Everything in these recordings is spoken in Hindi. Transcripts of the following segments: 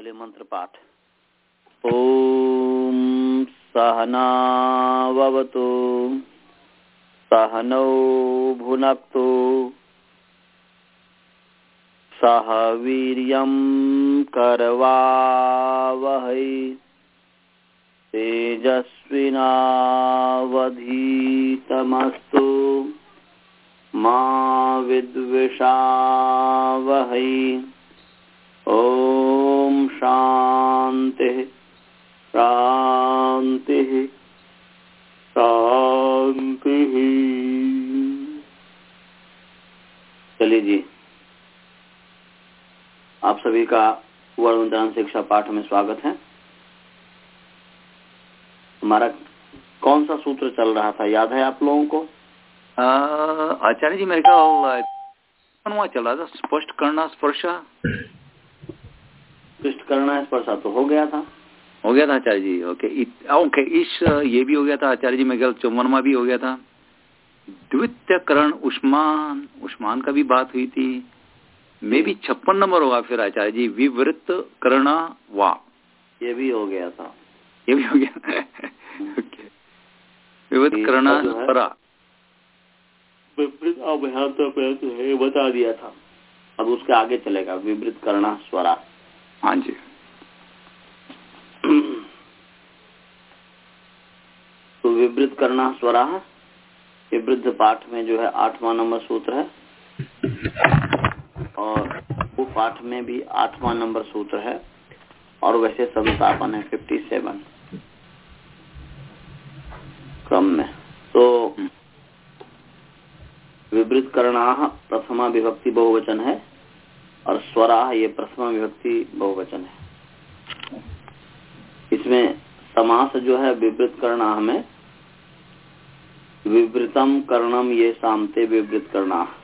चलिए मंत्र पाठ। ॐ सहनावतु सहनौ भुनक्तु सह वीर्यं करवावहै तेजस्विनावधीतमस्तु मा विद्विषावहै। ॐ शान्तिः शान्तिः शान्तिः चलिए जी, आप सभी का वर्ण शिक्षा पाठ में स्वागत है। हमारा कौन सा सूत्र चल रहा था, याद है आप लोगों को? आचार्य जी मेरे ख्याल रहा था? स्पष्ट करना, स्पर्शा? करना स्पर्शा तो हो गया था। हो गया था आचार्य जी ओके ओके इस ये भी हो गया था आचार्य जी मेरे ख्याल चौवनमा भी हो गया था। द्वितीय करण उष्मान उष्मान का भी बात हुई थी। मे भी छप्पन नंबर होगा फिर आचार्य जी विवृत करणा वा। ये भी हो गया था। ये भी हो गया। ओके विवृत करणा स्वरा विपरीत अभ्यांत प्रयत्न है बता दिया था। अब उसके आगे चलेगा विवृत करना स्वरा। हाँ जी। तो विवृत करना स्वरा विवृद्ध पाठ में जो है आठवां नंबर सूत्र है। और वो पाठ में भी आठवां नंबर सूत्र है। और वैसे संस्थापन है फिफ्टी सेवन क्रम में। तो विवृत करना प्रथमा विभक्ति बहुवचन है। और स्वरा ये प्रथमा विभक्ति बहुवचन है। इसमें समास जो है विवृत करना हमें, विवृतम कर्णम ये सामते विवृत करना।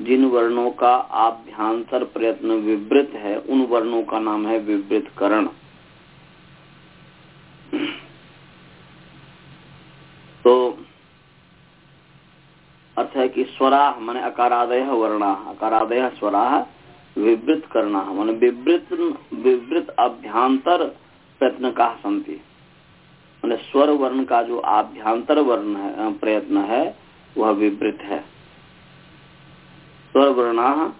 जिन वर्णों का आभ्यांतर प्रयत्न विवृत है, उन वर्णों का नाम है विवृत करण। तो स्वरा माने अकारादय वर्णा। अकारादय स्वरा विवृत करना माने विवृत विवृत अभ्यांतर प्रयत्न का संति। माने स्वर वर्ण का जो आभ्यांतर वर्ण है प्रयत्न है, वह विवृत है। स्वर वर्णा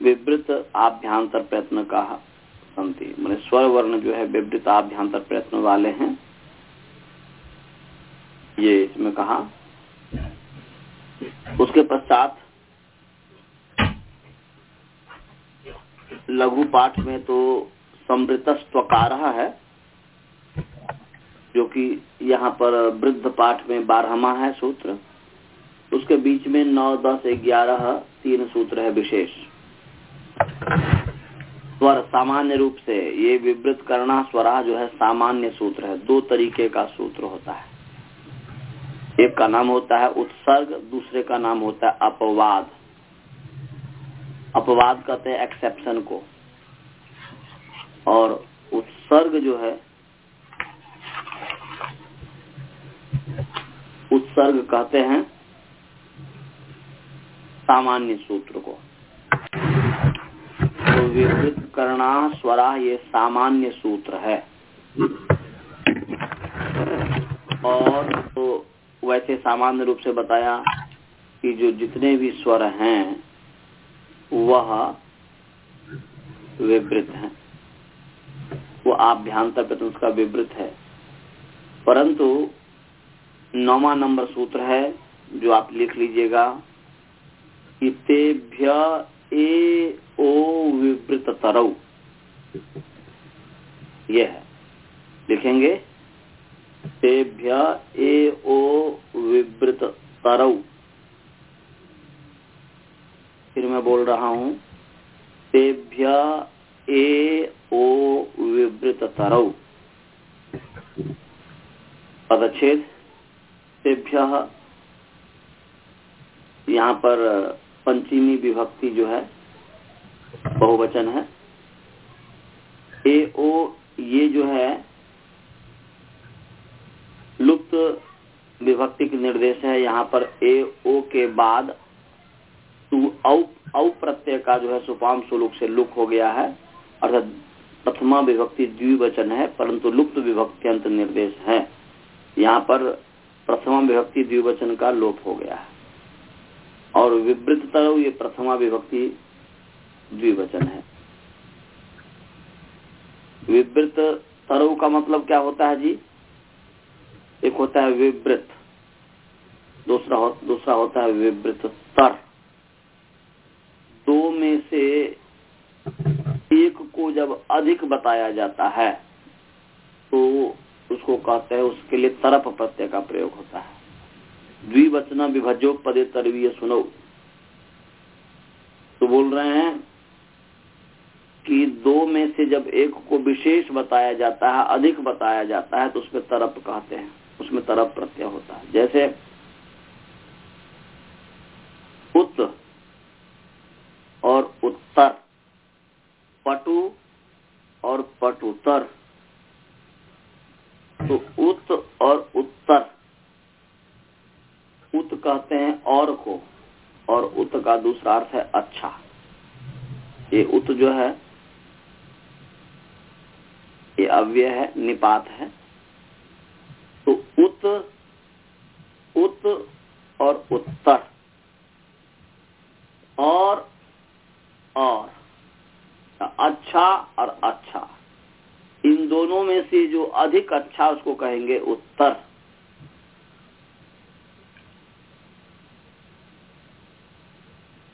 विवृत आभ्यांतर प्रयत्न का संति। मैंने स्वर वर्ण जो है, विवृत आभ्यांतर प्रयत्न वाले हैं। ये इसमें कहा उसके पश्चात लघु पाठ में तो समृत स्वकार है, जो कि यहाँ पर वृद्ध पाठ में बारहमा है सूत्र। उसके बीच में नौ, दस, ग्यारह, तीन सूत्र है विशेष। स्वर सामान्य रूप से ये विवृत करना स्वरा जो है सामान्य सूत्र है, दो तरीके का सूत्र होता है। एक का नाम होता है उत्सर्ग, दूसरे का नाम होता है अपवाद। अपवाद कहते हैं एक्सेप्शन को। और उत्सर्ग जो है, उत्सर्ग कहते हैं सामान्य सूत्र को। तो विवृत करना स्वरा ये सामान्य सूत्र है। और तो वैसे सामान्य रूप से बताया कि जो जितने भी स्वर हैं, वह विवृत हैं। वो आभ्यांतर प्रति उसका विवृत है। परंतु नौवा नंबर सूत्र है, जो आप लिख लीजिएगा, इतेभ्य ए ओ विवृत तरऊ यह है। लिखेंगे? तेभ्य ए ओ विवृत तरऊ फिर मैं बोल रहा हूँ, तेभ्य ए ओ विवृत तरऊ पदच्छेद, तेभ्य, यहाँ पर पंचमी विभक्ति जो है, बहुवचन है। ए ओ ये जो है विभक्ति के निर्देश है। यहाँ पर ए, ओ के बाद टू औ प्रत्यय का जो है सुपाम सुलुक से लुक हो गया है। अर्थात प्रथमा विभक्ति द्विवचन है, परंतु लुप्त विभक्ति अंत निर्देश है। यहाँ पर प्रथमा विभक्ति द्विवचन का लोप हो गया है। और विवृत तरव ये प्रथमा विभक्ति द्विवचन है। विवृत तरव का मतलब क्या होता है जी? एक होता है विवृत दूसरा हो, दूसरा होता है विवृत तर। दो में से एक को जब अधिक बताया जाता है तो उसको कहते हैं उसके लिए तरप प्रत्यय का प्रयोग होता है। द्विवचना विभजो पदे तरवीय सुनो। तो बोल रहे हैं कि दो में से जब एक को विशेष बताया जाता है अधिक बताया जाता है तो उसमें तरप कहते हैं। उसमें तरफ़ प्रत्यय होता है। जैसे उत और उत्तर, पटु और पटुतर। तो उत और उत्तर, उत कहते हैं और को, और उत का दूसरा अर्थ है अच्छा। ये उत जो है, ये अव्यय है, निपात है। तो उत उत और उत्तर। और और। अच्छा और अच्छा। इन दोनों में से जो अधिक अच्छा उसको कहेंगे उत्तर।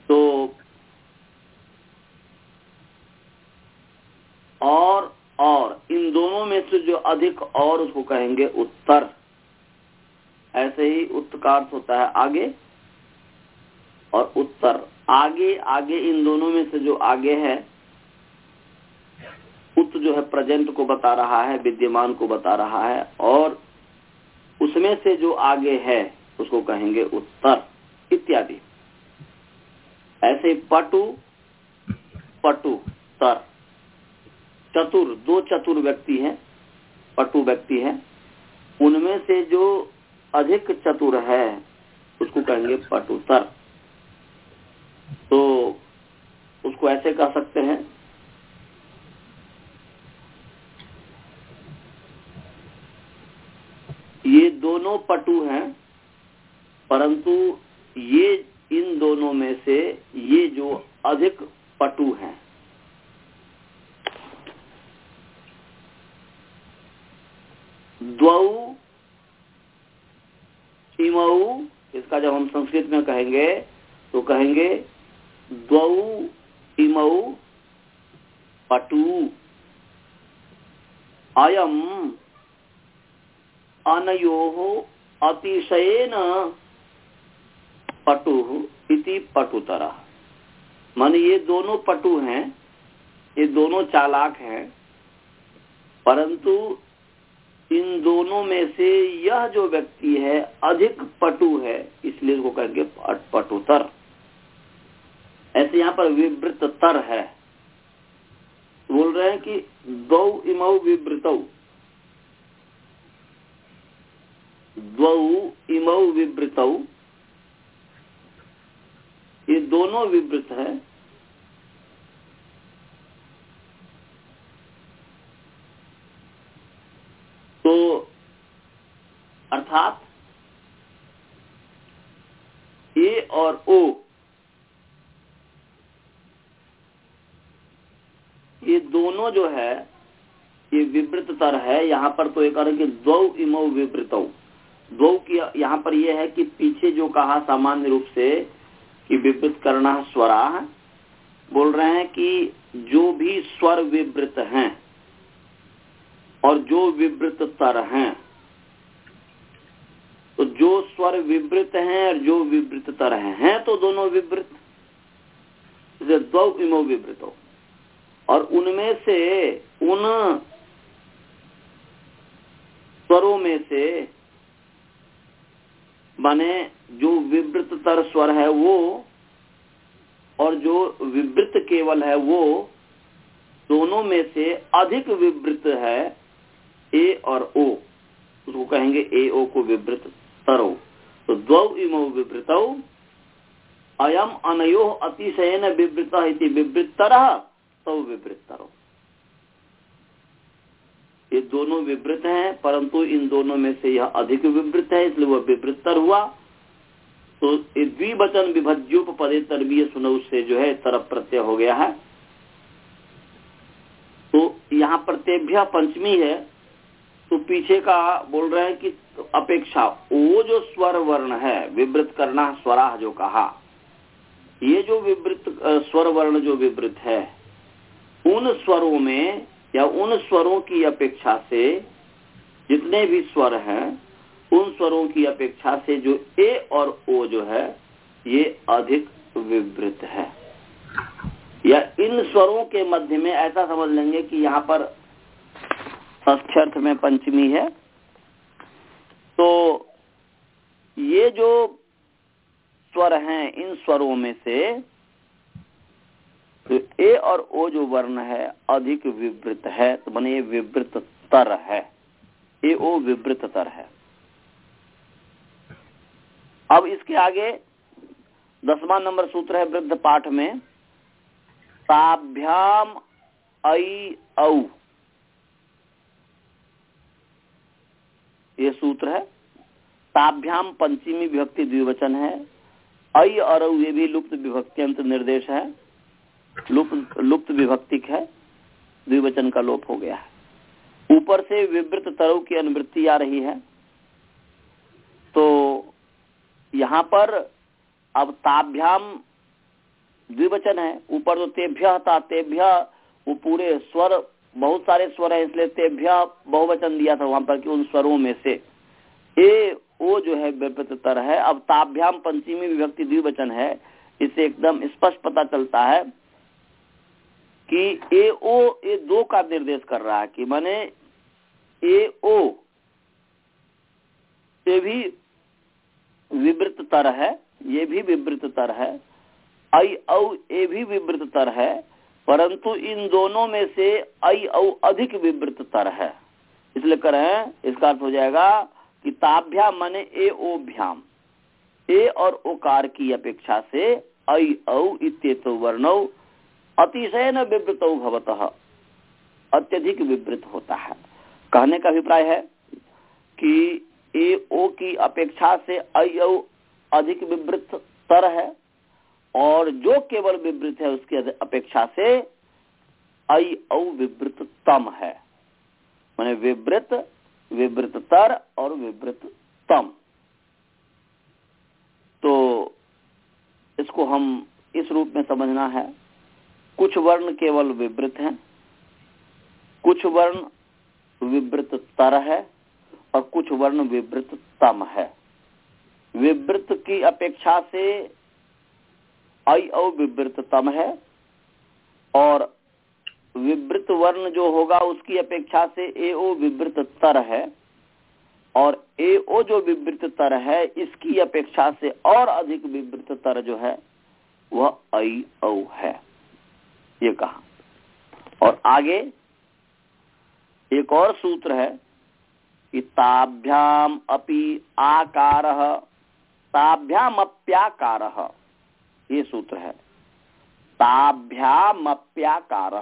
तो और और इन दोनों में से जो अधिक और उसको कहेंगे उत्तर। ऐसे ही उत्तकार्थ होता है आगे और उत्तर। आगे आगे इन दोनों में से जो आगे है, उत जो है प्रेजेंट को बता रहा है, विद्यमान को बता रहा है, और उसमें से जो आगे है, उसको कहेंगे उत्तर, इत्यादि। ऐसे पटु पटु, तर। चतुर, दो चतुर व्यक्ति हैं, पटु व्यक्ति है, उनमें से जो अधिक चतुर है, उसको कहेंगे पटुतर। तो उसको ऐसे कह सकते हैं, ये दोनों पटु हैं, परंतु ये, इन दोनों में से ये जो अधिक पटु हैं द्वौ इमऊ इसका जब हम संस्कृत में कहेंगे तो कहेंगे द्वौ इमऊ पटु। अयम अनयो अतिशयन पटु इति पटुतरा। मान ये दोनों पटु हैं, ये दोनों चालाक हैं, परंतु इन दोनों में से यह जो व्यक्ति है, अधिक पटु है, इसलिए इसको कहेंगे पटुतर। ऐसे यहाँ पर विवृत तर है। बोल रहे हैं कि दौ इमऊ विवृत। द्वौ इमऊ विवृत। ये दोनों विवृत है। अर्थात ए और ओ। ये दोनों जो है, ये विवृत तर है। यहाँ पर तो एक कि द्वौ इमो विवृत। द्वौ की यहाँ पर यह है कि पीछे जो कहा सामान्य रूप से कि विवृत करना स्वरा, बोल रहे हैं कि जो भी स्वर विवृत हैं और जो विवृत तर हैं तो जो स्वर विवृत हैं और जो विवृत तर हैं हैं तो दोनों विवृत। दो विवृत हो। और उनमें से उन स्वरों में से माने जो विवृत तर स्वर है वो, और जो विवृत केवल है वो, दोनों में से अधिक विवृत है ए और ओ, उसको कहेंगे ए ओ को विवृत तरो तो द्वौ इमो विवृत, अयम अनयो अतिशयन विवृत विवृत तरह तो विवृत तरो ये दोनों विवृत हैं, परंतु इन दोनों में से यह अधिक विवृत है, इसलिए वह विवृत्तर हुआ। तो द्विवचन विभज्योप पदे तरबीय सुनऊ से जो है तरफ़ प्रत्यय हो गया है। तो यहाँ प्रत्यभ्य पंचमी है तो पीछे का बोल रहे हैं कि अपेक्षा, वो जो स्वर वर्ण है, विवृत करना स्वराह जो कहा, ये जो विवृत स्वर वर्ण जो विवृत है, उन स्वरों में या उन स्वरों की अपेक्षा से जितने भी स्वर हैं, उन स्वरों की अपेक्षा से जो ए और ओ जो है, ये अधिक विवृत है। या इन स्वरों के मध्य में ऐसा समझ लेंगे कि यहाँ पर ष्ठ्यर्थ में पंचमी है। तो ये जो स्वर हैं, इन स्वरों में से तो ए और ओ जो वर्ण है, अधिक विवृत है तो माने ये विवृत तर है। ए ओ विवृत तर है। अब इसके आगे दसवां नंबर सूत्र है वृद्ध पाठ में ताभ्याम ऐ औ। ये सूत्र है। ताभ्याम पंचमी विभक्ति द्विवचन है। ऐ और ये भी लुप्त विभक्ति अंत निर्देश है। लुप्त लुप्त विभक्तिक है। द्विवचन का लोप हो गया है। ऊपर से विवृत तरव की अनुवृत्ति आ रही है। तो यहाँ पर अब ताभ्याम द्विवचन है। ऊपर तो तेभ्य था तेभ्य, वो पूरे स्वर बहुत सारे स्वर है, इसलिए तेभ्य बहुवचन दिया था वहाँ पर कि उन स्वरों में से। ए, ओ जो है विपतर है। अब ताभ्याम पंचमी विभक्ति द्विवचन है। इससे एकदम स्पष्ट पता चलता है कि ए, ओ, ए दो का निर्देश कर रहा है कि माने ए, ओ ये भी विवृत तर है, ये भी विवृत तर है। आई, औ, ए भी विवृत तर है। परंतु इन दोनों में से आई औ अधिक विवृत तर है। इसलिए कर इसका अर्थ हो जाएगा कि ताभ्या माने ए ओ भ्याम ए और ओकार की अपेक्षा से ऐ औ इत्येतो वर्णौ अतिशय न विवृत भवत, अत्यधिक विवृत होता है। कहने का अभिप्राय है कि ए ओ की अपेक्षा से औ अधिक विवृत तर है। और जो केवल विवृत है उसकी अपेक्षा से ऐ औ विवृत तम है। मैंने विवृत विवृत तर और विवृत तम तो इसको हम इस रूप में समझना है। कुछ वर्ण केवल विवृत हैं, कुछ वर्ण विवृत तर है और कुछ वर्ण विवृत तम है। विवृत की अपेक्षा से आई औ विवृत तम है। और विवृत वर्ण जो होगा उसकी अपेक्षा से ए ओ विवृत तर है। और ए ओ जो विवृत तर है, इसकी अपेक्षा से और अधिक विवृत तर जो है, वह आई औ है। ये कहा। और आगे एक और सूत्र है कि ताभ्याम अपि आकार ताभ्याम अप्याकार ये सूत्र है। ताभ्याम अप्याकार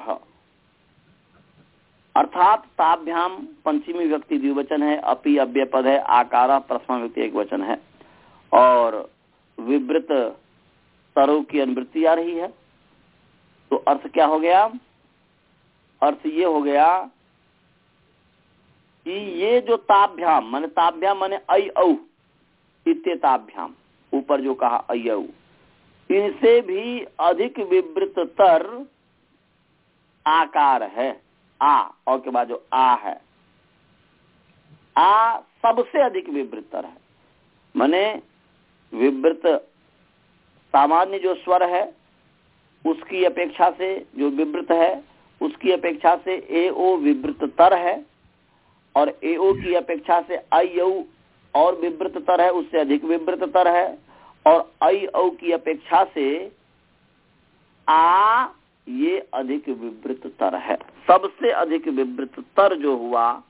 अर्थात ताभ्याम पंचमी व्यक्ति द्विवचन है, अपि अव्य पद है, आकार, प्रथमा व्यक्ति एक वचन है। और विवृत तरु की अनुवृत्ति आ रही है। तो अर्थ क्या हो गया? अर्थ ये हो गया कि ये जो ताभ्याम, माने ताभ्याम माने ऐ औ, इत्यताभ्याम, ऊपर जो कहा औ। इनसे भी अधिक विवृत तर आकार है। आ, और के बाद जो आ है। आ सबसे अधिक विवृत तर है। माने विवृत सामान्य जो स्वर है, उसकी अपेक्षा से जो विवृत है, उसकी अपेक्षा से ए ओ विवृत तर है, और ए ओ की अपेक्षा से आई और विवृत है, उससे अधिक विवृत तर है। और आई औ की अपेक्षा से आ ये अधिक विवृत तर है। सबसे अधिक विवृत तर जो हुआ,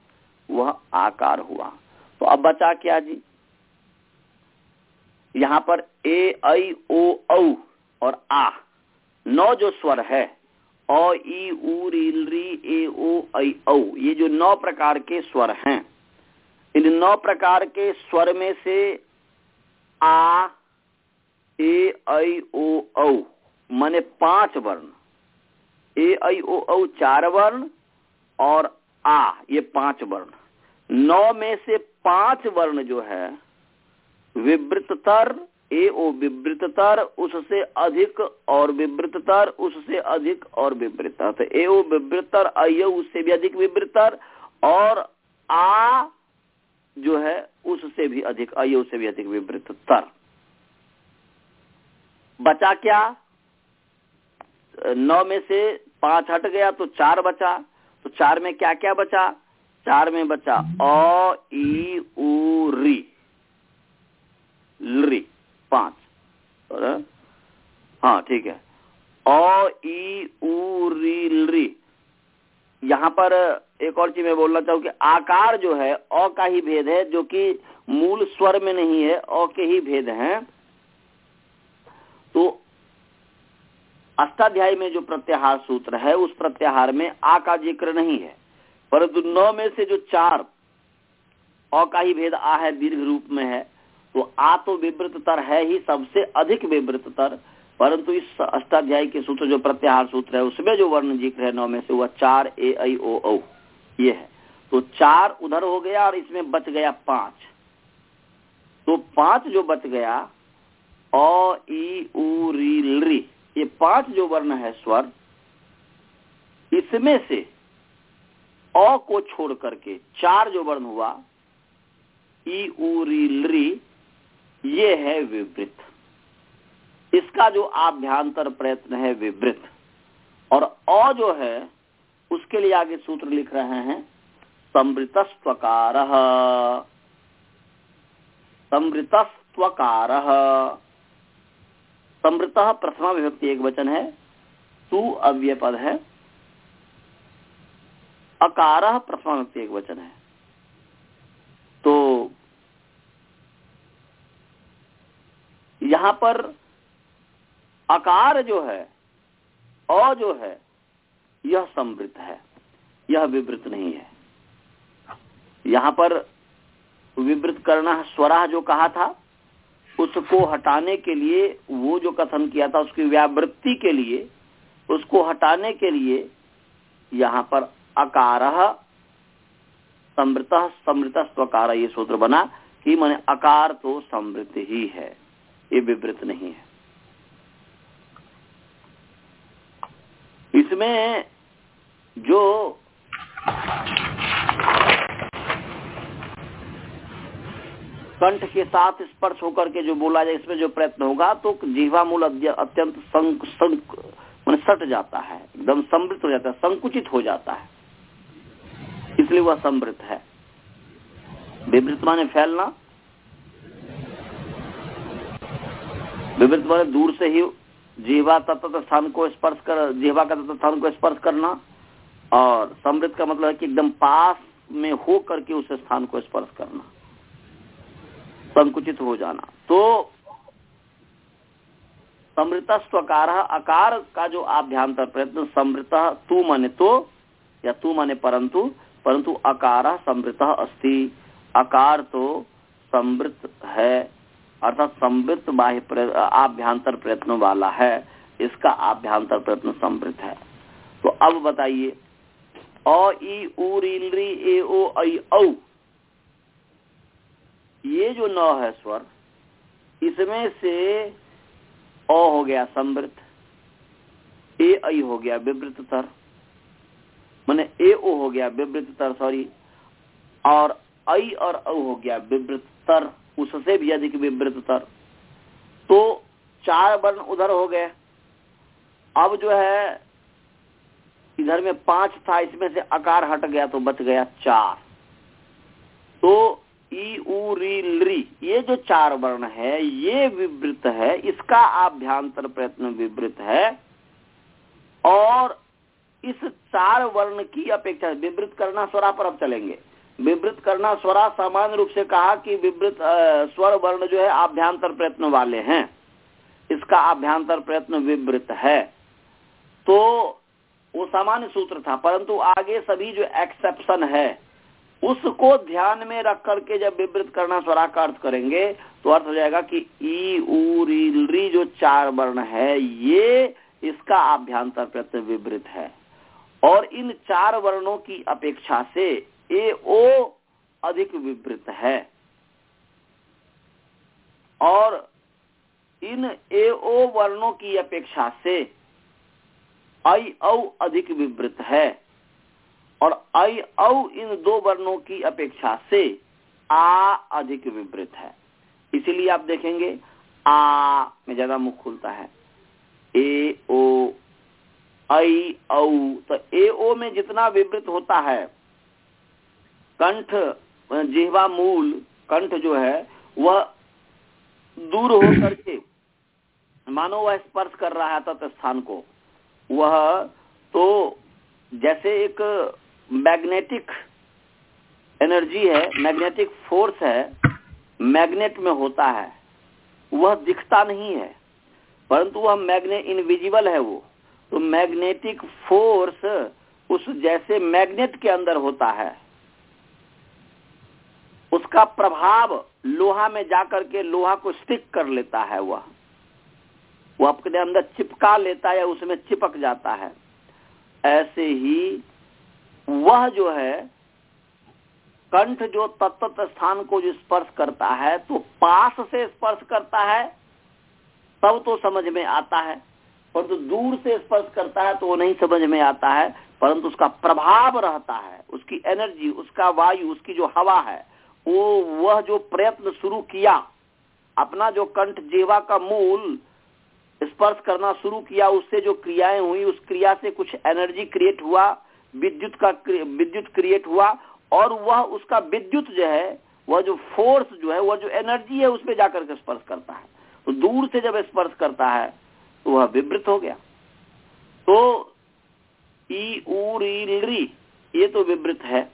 वह आकार हुआ। तो अब बचा क्या जी? यहाँ पर ए आई ओ, औ और आ, नौ जो स्वर है, अ, ई, उ रील री, ए, ओ, ऐ, औ, ये जो नौ प्रकार के स्वर हैं, इन नौ प्रकार के स्वर में से आ ए ऐ ओ औ माने पाँच वर्ण। ए ऐ ओ औ चार वर्ण और आ, ये पाँच वर्ण। नौ में से पाँच वर्ण जो है, विवृततर ए ओ विवृततर, उससे अधिक और विवृततर, उससे अधिक और विवृतर तो ए ओ विवृतर अयो उससे भी अधिक विवृतर और आ जो है, उससे भी अधिक अयो से भी अधिक विवृततर। बचा क्या? नौ में से पाँच हट गया तो चार बचा। तो चार में क्या क्या बचा? चार में बचा अ ई री। लरी पाँच। हाँ ठीक है। अ ई री लरी यहाँ पर एक और चीज़ मैं बोलना चाहूँ कि आकार जो है, अ का ही भेद है, जो कि मूल स्वर में नहीं है, अ के ही भेद हैं तो अष्टाध्याय में जो प्रत्याहार सूत्र है, उस प्रत्याहार में आ का ज़िक्र नहीं है। परंतु नौ में से जो चार अ का ही भेद आ है, दीर्घ रूप में है तो आ तो विवृततर है ही, सबसे अधिक विवृततर परंतु इस अष्टाध्याय के सूत्र, जो प्रत्याहार सूत्र है, उसमें जो वर्ण ज़िक्र है नौ में से, वह चार ए आई ओ, औ, ये है। तो चार उधर हो गया और इसमें बच गया पाँच। तो पाँच जो बच गया, अ, ई, उ री ये पाँच जो वर्ण है स्वर, इसमें से अ को छोड़ करके चार जो वर्ण हुआ ई उ, री री, ये है विवृत। इसका जो आभ्यांतर प्रयत्न है विवृत। और अ जो है, उसके लिए आगे सूत्र लिख रहे हैं समृतस्वकार समृतस्वकार समृत प्रथमा विभक्ति एक वचन है, तू अव्यय पद है। अकार प्रथमा विभक्ति एक वचन है। तो यहाँ पर आकार जो है, अ जो है, यह समृत है, यह विवृत नहीं है। यहाँ पर विवृत करना स्वराह जो कहा था उसको हटाने के लिए, वो जो कथन किया था उसकी व्यावृत्ति के लिए, उसको हटाने के लिए यहाँ पर अकार समृत समृत स्वकार ये सूत्र बना कि मैंने अकार तो समृत ही है, ये विवृत नहीं है। इसमें जो कंठ के साथ स्पर्श होकर के जो बोला जाए इसमें जो प्रयत्न होगा तो जीवा मूल अत्यंत संक, संक सट जाता है एकदम समृद्ध हो जाता है संकुचित हो जाता है। इसलिए वह समृद्ध है। विवृत माने फैलना। विवृत माने दूर से ही जीवा तत्व स्थान को स्पर्श कर जीवा का तत्व स्थान को स्पर्श करना। और समृद्ध का मतलब है कि एकदम पास में हो करके उस स्थान को स्पर्श करना। संकुचित हो जाना। तो समृत स्वकार अकार का जो आप ध्यान आभ्यांतर प्रयत्न, समृत तू माने तो या तू माने परंतु परंतु अकार समृत अस्ति। अकार तो समृत है, अर्थात समृत बाह्य आभ्यांतर प्रयत्न वाला है, इसका आभ्यांतर प्रयत्न समृत है। तो अब बताइए, अ ई उ, री ए, ओ, ऐ ये जो नौ है स्वर, इसमें से अ हो गया समृत ए ऐ हो गया विवृत तर मैंने ए ओ हो गया विवृत तर सॉरी, और ऐ और औ हो गया विवृत तर उससे भी अधिक विवृत तर तो चार वर्ण उधर हो गए। अब जो है, इधर में पाँच था, इसमें से आकार हट गया तो बच गया चार। तो ई उ, री, ली। ये जो चार वर्ण है, ये विवृत है, इसका आभ्यांतर प्रयत्न विवृत है। और इस चार वर्ण की अपेक्षा, विवृत करना स्वरा पर अब चलेंगे। विवृत करना स्वरा सामान्य रूप से कहा कि विवृत स्वर वर्ण जो है, आभ्यांतर प्रयत्न वाले हैं। इसका आभ्यांतर प्रयत्न विवृत है। तो वो सामान्य सूत्र था, परंतु आगे सभी जो एक्सेप्शन है उसको ध्यान में रख करके जब विवृत करना स्वरा का अर्थ करेंगे तो अर्थ हो जाएगा कि ई उ री जो चार वर्ण है, ये इसका आभ्यंतर प्रत्यय विवृत है। और इन चार वर्णों की अपेक्षा से ए, ओ अधिक विवृत है। और इन ए, ओ वर्णों की अपेक्षा से आई, औ अधिक विवृत है। और आई औ इन दो वर्णों की अपेक्षा से आ अधिक विवृत है। इसीलिए आप देखेंगे, आ में ज़्यादा मुख खुलता है। ए, ओ आई औ तो ए, ओ में जितना विवृत होता है, कंठ, जिहवा मूल, कंठ जो है, वह दूर हो करके मानो वह स्पर्श कर रहा है तत् स्थान को, वह तो जैसे एक मैग्नेटिक एनर्जी है, मैग्नेटिक फोर्स है, मैग्नेट में होता है। वह दिखता नहीं है, परंतु वह मैग्ने इनविजिबल है वो। तो मैग्नेटिक फोर्स उस जैसे मैग्नेट के अंदर होता है। उसका प्रभाव लोहा में जाकर के लोहा को स्टिक कर लेता है वह। वो अपने अंदर चिपका लेता है उसमें चिपक जाता है। ऐसे ही वह जो है, कंठ जो तत्त स्थान को जो स्पर्श करता है तो पास से स्पर्श करता है, तब तो समझ में आता है। परंतु तो दूर से स्पर्श करता है तो वो नहीं समझ में आता है। परंतु उसका प्रभाव रहता है, उसकी एनर्जी उसका वायु, उसकी जो हवा है, वो, वह जो प्रयत्न शुरू किया, अपना जो कंठ जेवा का मूल स्पर्श करना शुरू किया, उससे जो क्रियाएँ हुई, उस क्रिया से कुछ एनर्जी क्रिएट हुआ विद्युत का विद्युत क्रिएट हुआ और वह उसका विद्युत जो है, वह जो फोर्स जो है, वह जो एनर्जी है, उसमें जाकर के स्पर्श करता है। तो दूर से जब स्पर्श करता है तो वह विवृत हो गया। तो ई री ये तो विवृत है।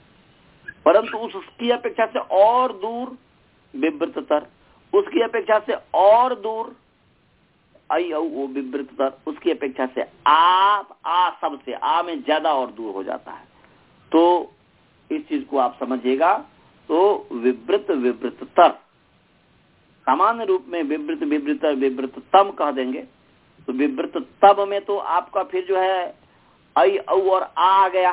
परंतु उसकी अपेक्षा से और दूर विवृततर, उसकी अपेक्षा से और दूर आई वो विवृततर उसकी अपेक्षा से आ आ सबसे आ में ज़्यादा और दूर हो जाता है। तो इस चीज़ को आप समझिएगा तो विवृत विवृततर सामान्य रूप में विवृत विवृत तम कह देंगे। तो विवृत तब में तो आपका फिर जो है आई औ और आ आ गया।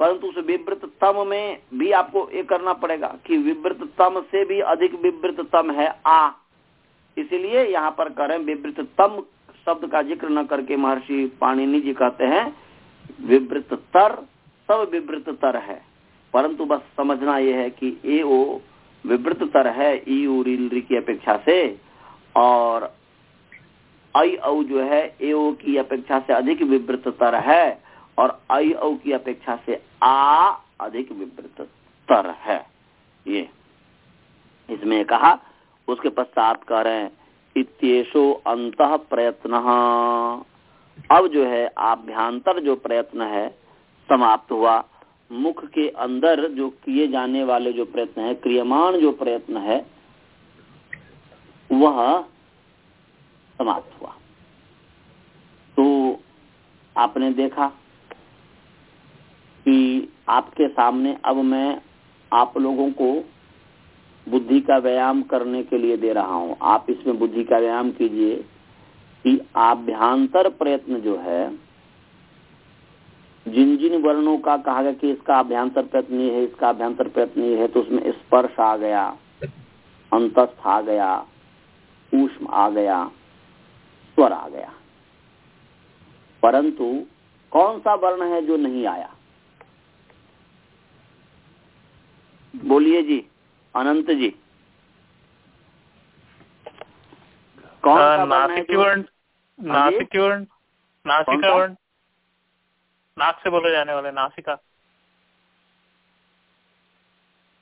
परंतु उस विवृत तम में भी आपको ये करना पड़ेगा कि विवृत तम से भी अधिक विवृत तम है आ। इसलिए यहाँ पर करें विवृत तम शब्द का ज़िक्र न करके महर्षि पाणिनि जी कहते हैं, विवृत तर, सब विवृत तर है। परंतु बस समझना यह है कि ए ओ विवृत तर है, ई उरी की अपेक्षा से, और आई औ जो है, ए ओ की अपेक्षा से अधिक विवृत तर है, और आई औ की अपेक्षा से आ अधिक विवृत तर है। ये, इसमें कहा उसके पश्चात कह रहे हैं अंत प्रयत्न। अब जो है, आभ्यंतर जो प्रयत्न है, समाप्त हुआ। मुख के अंदर जो किए जाने वाले जो प्रयत्न है, क्रियमाण जो प्रयत्न है, वह समाप्त हुआ। तो आपने देखा कि आपके सामने अब मैं आप लोगों को बुद्धि का व्यायाम करने के लिए दे रहा हूँ। आप इसमें बुद्धि का व्यायाम कीजिए कि आभ्यंतर प्रयत्न जो है, जिन जिन वर्णों का कहा गया कि इसका अभ्यंतर प्रयत्न है, इसका अभ्यंतर प्रयत्न है तो उसमें स्पर्श आ गया, अंतस्थ आ गया, ऊष्म आ गया, स्वर आ गया। परंतु कौन सा वर्ण है जो नहीं आया? बोलिए जी। अनंत जी। कौन सा नासिक वर्ण नासिक वर्ण नासिका वर्ण नाक से बोले जाने वाले नासिका।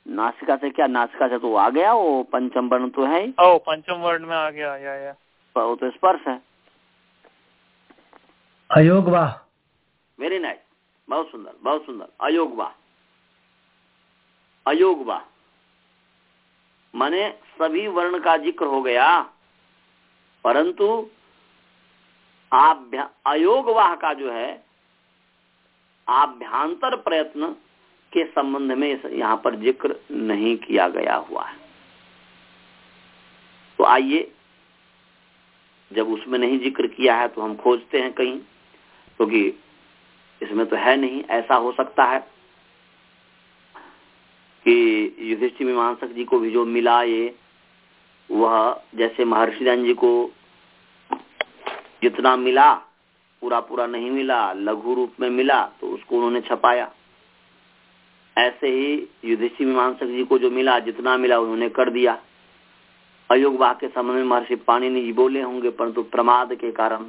नासिका से क्या? नासिका से तो आ गया वो पंचम वर्ण तो है ओ पंचम वर्ण में आ गया या या। वो तो स्पर्श है। अयोग वाह वेरी नाइस बहुत सुंदर बहुत सुंदर। अयोग वाह अयोग वाह माने सभी वर्ण का ज़िक्र हो गया। परंतु आप अयोग का जो है, आभ्यांतर प्रयत्न के संबंध में यहाँ पर ज़िक्र नहीं किया गया हुआ है। तो आइए, जब उसमें नहीं ज़िक्र किया है तो हम खोजते हैं कहीं, क्योंकि तो इसमें तो है नहीं, ऐसा हो सकता है। कि युधिष्ठिर मीमांसक जी को भी जो मिला ये, वह जैसे महर्षि जी को जितना मिला पूरा पूरा नहीं मिला, लघु रूप में मिला तो उसको उन्होंने छपाया। ऐसे ही युधिष्ठिर मीमांसक जी को जो मिला, जितना मिला उन्होंने कर दिया। अयोग वाह के समय में महर्षि पानी जी बोले होंगे, परंतु प्रमाद के कारण,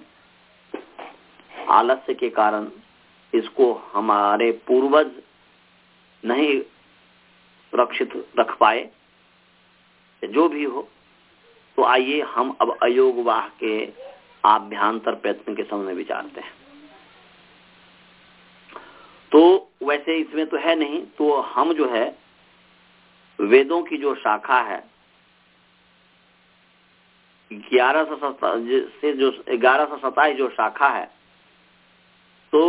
आलस्य के कारण, इसको हमारे पूर्वज नहीं सुरक्षित रख पाए जो भी हो तो आइए हम अब अयोग वाह के आभ्यांतर प्रयत्न के समय विचारते हैं। तो वैसे इसमें तो है नहीं तो हम जो है, वेदों की जो शाखा है, ग्यारह सौ से जो, ग्यारह सौ सताईस जो शाखा है तो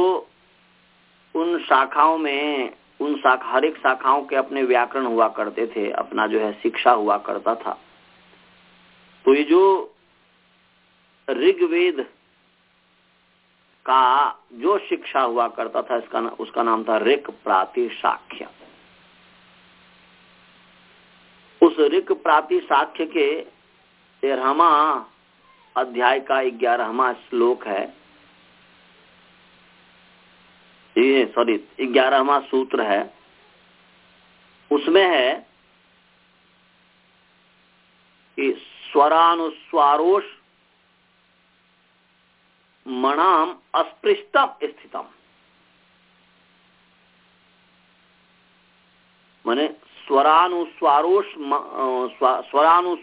उन शाखाओं में उन शाखा हर एक शाखाओं के अपने व्याकरण हुआ करते थे अपना जो है शिक्षा हुआ करता था। तो ये जो ऋग्वेद का जो शिक्षा हुआ करता था इसका ना, उसका नाम था ऋक प्रातिशाख्य उस ऋक प्रातिशाख्य के तेरहवा अध्याय का ग्यारहवा श्लोक है। सॉरी ग्यारहवा सूत्र है। उसमें है कि स्वरानुस्वारोष मणाम अस्पृष्ट स्थितम। माने स्वरानुस्वारोष स्वरानु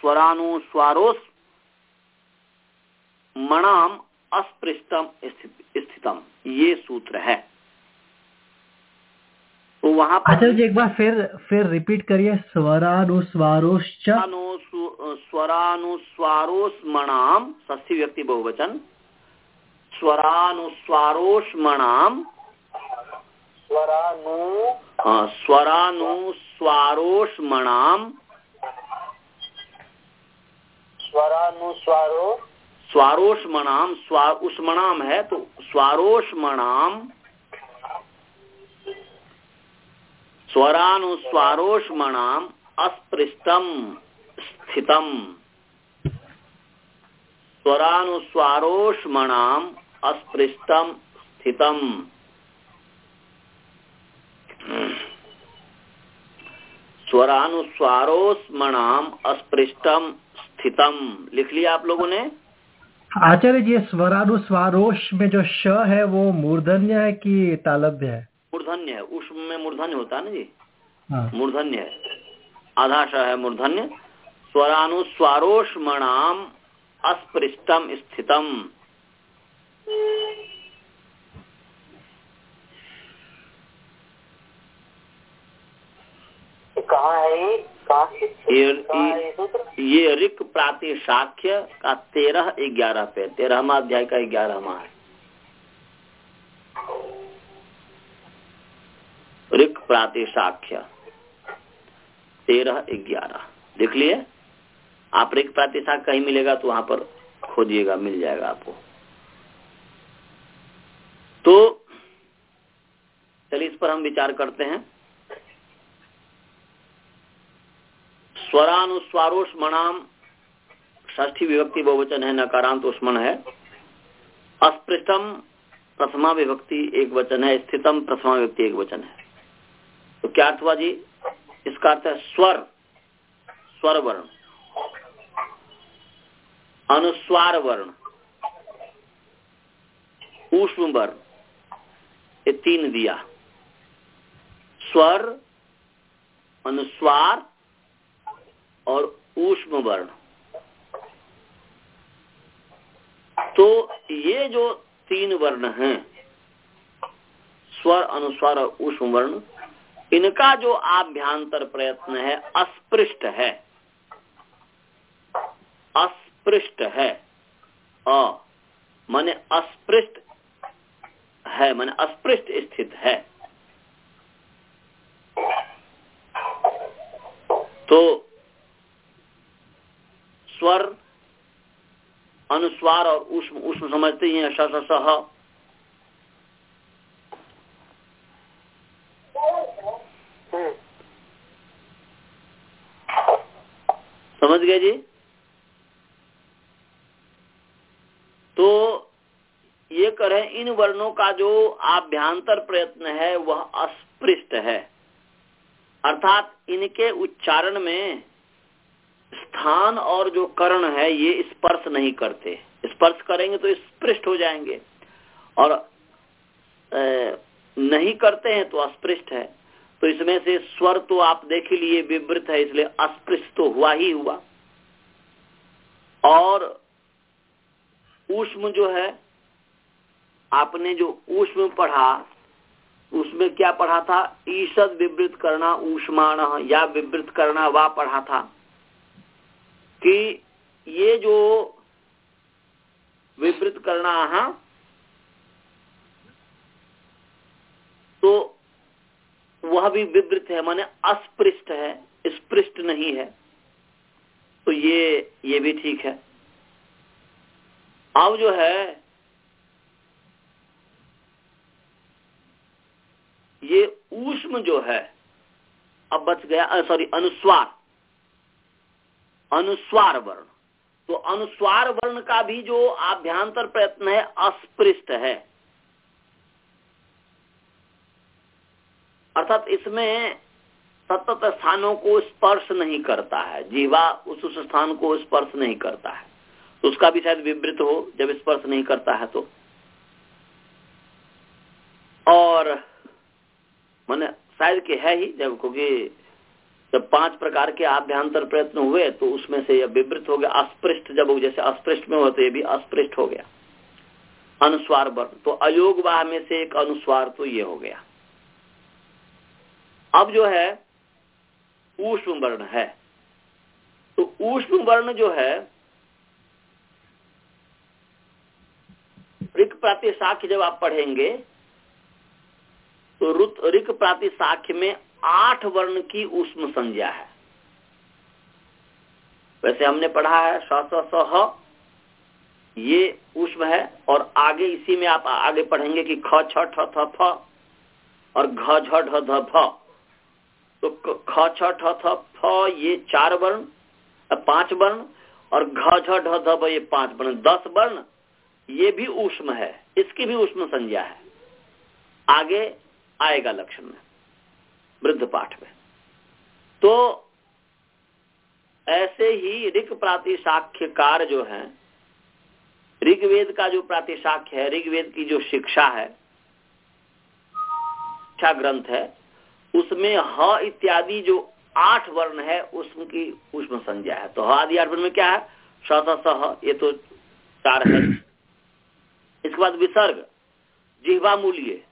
स्वरानुस्वारोष मणाम अस्पृष्टम स्थितम। ये सूत्र है। तो वहाँ पर अच्छा जी एक बार फिर फिर रिपीट करिए। स्वरानुस्वारोश स्वरानुस्वारोश मणाम ष्ठी व्यक्ति बहुवचन। स्वरानुस्वारोश मणाम स्वरानु स्वरानुस्वारोश मणाम स्वरानुस्वारो स्वारोष्मणाम, स्वा, उष्मणाम है तो स्वारोष्मणाम स्वरानुस्वारोष्मणाम अस्पृष्टम, स्थितम। स्वरानुस्वारोष्मणाम अस्पृष्टम, स्थितम। स्वरानुस्वारोस्मणाम अस्पृष्टम, स्थितम। लिख लिया आप लोगों ने? आचार्य जी स्वरानुस्वारोश में जो श है वो मूर्धन्य है कि तालब्य है? मूर्धन्य है। उस में मूर्धन्य होता है ना जी? हाँ। मूर्धन्य है। आधा श है मूर्धन्य। स्वरानुस्वारोश मणाम अस्पृष्टम स्थितम। कहा है ये ऋक प्रातिशाख्य का तेरह ग्यारह पे, तेरहवा अध्याय का ग्यारहवा है। ऋक प्रातिशाख्य तेरह ग्यारह। देख लिए? आप ऋक प्रातिशाख कहीं मिलेगा तो वहाँ पर खोजिएगा, मिल जाएगा आपको। तो चलिए इस पर हम विचार करते हैं। स्वरानुस्वारोष्मणाम। ष्ठी विभक्ति बहुवचन है, नकारांत उष्मण है। अस्पृष्टम, प्रथमा विभक्ति एक वचन है। स्थितम, प्रथमा विभक्ति एक वचन है। तो क्या अर्थ हुआ जी? इसका अर्थ है स्वर स्वर वर्ण अनुस्वार वर्ण ऊष्म वर्ण ये तीन दिया। स्वर, अनुस्वार और ऊष्म वर्ण तो ये जो तीन वर्ण हैं, स्वर अनुस्वर और ऊष्म वर्ण इनका जो आभ्यांतर प्रयत्न है, अस्पृष्ट है। अस्पृष्ट है। अ, माने अस्पृष्ट है, मैंने अस्पृष्ट स्थित है। तो स्वर, अनुस्वार और उष्म उष्म समझते ही हैं स सह समझ गए जी? तो ये करें, इन वर्णों का जो आभ्यांतर प्रयत्न है, वह अस्पृष्ट है। अर्थात इनके उच्चारण में स्थान और जो कर्ण है, ये स्पर्श नहीं करते। स्पर्श करेंगे तो स्पृष्ट हो जाएँगे। और नहीं करते हैं तो अस्पृष्ट है। तो इसमें से स्वर तो आप देख लिए, विवृत है, इसलिए अस्पृष्ट तो हुआ ही हुआ। और ऊष्म जो है, आपने जो ऊष्म पढ़ा, उसमें क्या पढ़ा था? ईषद विवृत करना, ऊष्माण, या विवृत करना, वा पढ़ा था। कि ये जो विवृत करना है तो वह भी विवृत है, माने अस्पृष्ट है, स्पृष्ट नहीं है। तो ये ये भी ठीक है। अब जो है, ये ऊष्म जो है, अब बच गया सॉरी अनुस्वार। अनुस्वार वर्ण। तो अनुस्वार वर्ण का भी जो आभ्यांतर प्रयत्न है, अस्पृष्ट है। अर्थात इसमें सतत स्थानों को स्पर्श नहीं करता है। जीवा उस उस स्थान को स्पर्श नहीं करता है। तो उसका भी शायद विवृत हो, जब स्पर्श नहीं करता है तो। और, मैंने शायद के है ही, जब क्योंकि जब पाँच प्रकार के आभ्यांतर प्रयत्न हुए तो उसमें से यह विवृत हो गया, अस्पृष्ट। जब हो जैसे अस्पृष्ट में हो तो ये भी अस्पृष्ट हो गया। अनुस्वार वर्ण। तो अयोग वाह में से एक अनुस्वार तो ये हो गया। अब जो है, ऊष्म वर्ण है। तो ऊष्म वर्ण जो है, ऋक प्रातिशाख्य जब आप पढ़ेंगे तो ऋक प्रातिशाख्य में आठ वर्ण की उष्म संज्ञा है। वैसे हमने पढ़ा है स ये उष्म है, और आगे इसी में आप आगे पढ़ेंगे कि ख, छ, ठ, थ, फ, और घ, झ, ढ, ध फ तो ख, छ, ठ, थ, फ, ये चार वर्ण पाँच वर्ण, और घ, झ, ढ, ध, भ, ये पाँच वर्ण। दस वर्ण, ये भी उष्म है, इसकी भी उष्म संज्ञा है। आगे आएगा लक्षण में। वृद्ध पाठ में। तो ऐसे ही ऋग प्रातिशाख्यकार जो है, ऋग्वेद का जो प्रातिशाख्य है, ऋग्वेद की जो शिक्षा है, शिक्षा ग्रंथ है, उसमें ह इत्यादि जो आठ वर्ण है, उसकी उष्म संज्ञा है। तो ह आदि आठ वर्ण में क्या है? स सह ये तो चार है। इसके बाद विसर्ग जिहवा मूल्य